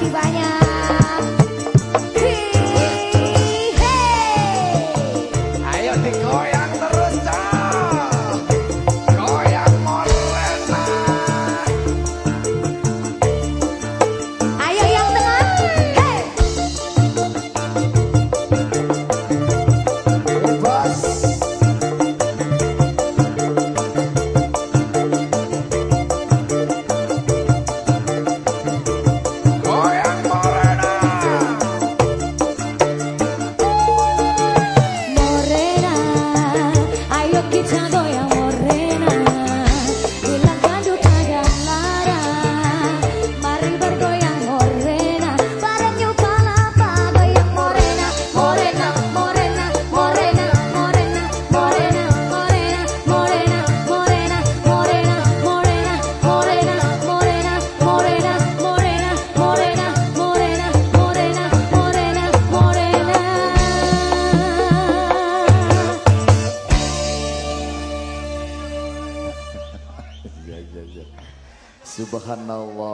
Siwanya Subhanallah.